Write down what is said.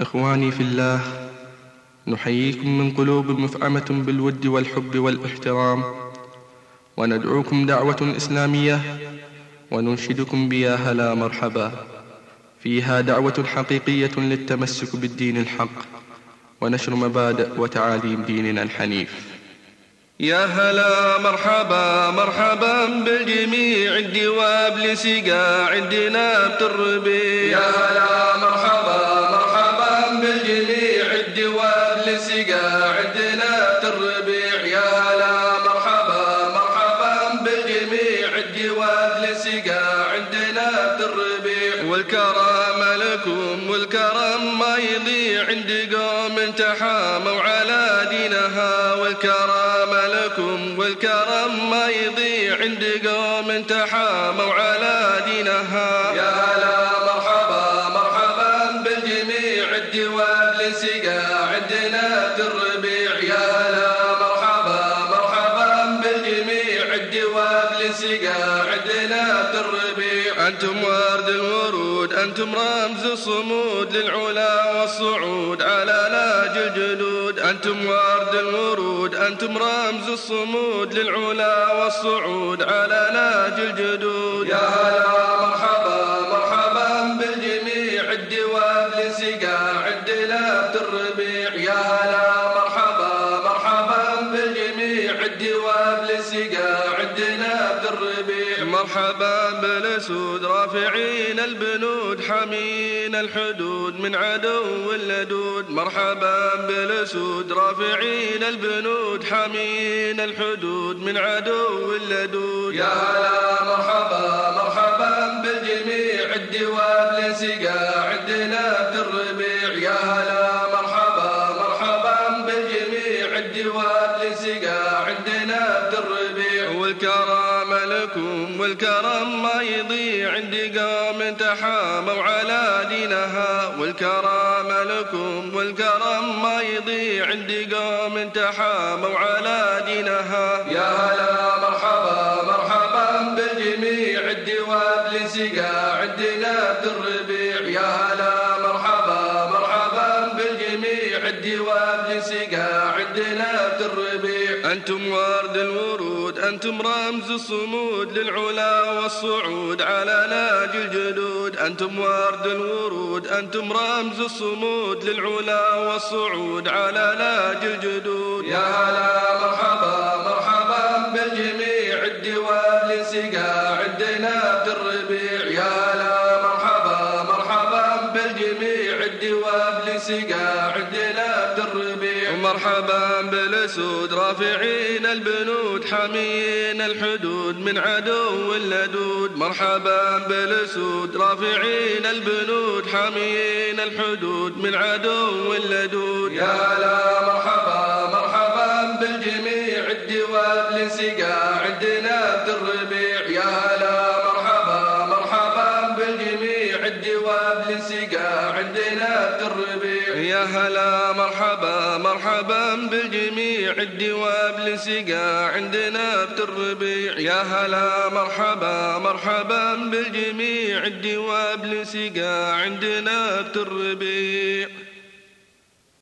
إخواني في الله نحييكم من قلوب مفعمة بالود والحب والإحترام وندعوكم دعوة إسلامية وننشدكم بيا هلا مرحبا. فيها دعوة حقيقية للتمسك بالدين الحق ونشر مبادئ وتعاليم ديننا الحنيف. يا هلا مرحبا مرحبا بالجميع الدواب لسقا عندنا بتربي يا هلا بالجميع الدواب لسقا عندنا بتربيع والكرم لكم والكرم ما يضيع. عند قوم تحاموا على دينها. والكرم لكم والكرم ما يضيع. عند قوم تحاموا على دينها. يا لسقا عندنا الربيع أنتم ورد الورود أنتم رمز الصمود للعلا والصعود على لاج الجدود أنتم ورد الورود أنتم رمز الصمود للعلا والصعود على لاج الجدود. يا هلا مرحبا مرحبا بالجميع. الدواب لسقا عندنا الربيع يا هلا مرحبا بالاسود رافعين البنود حامين الحدود من عدو اللدود. مرحبا بالاسود رافعين البنود حامين الحدود من عدو اللدود. يا هلا مرحبا مرحبا بالجميع الدواب لسقا والكرم لكم والكرم ما يضيع عند قوم تحاموا على دينها. والكرم لكم والكرم ما يضيع عند قوم تحاموا على دينها. يا هلا مرحبا مرحبا بالجميع. الدواب لسقا عندنا يا أنتم ورد الورود أنتم رمز الصمود للعلا والصعود على ناج الجدود. أنتم ورد الورود أنتم رمز الصمود للعلا والصعود على ناج الجدود. يا هلا مرحبا مرحبا بالجميع الدواب لسقا عندنا الربيع. يا هلا مرحبا مرحبا بالجميع الدواب لسقا عندنا مرحبا بالأسود رافعين البنود حامين الحدود من عدو اللدود مرحبا بالأسود رافعين البنود حامين الحدود من عدو اللدود يا هلا مرحبا مرحبا بالجميع الدواب لسقا عندنا الربيع. يا هلا مرحبا مرحبا بالجميع الدواب الربيع هلا مرحبا مرحبا بالجميع الدواب لسقا عندنا الربيع يا هلا مرحبا مرحبا بالجميع الدواب لسقا عندنا الربيع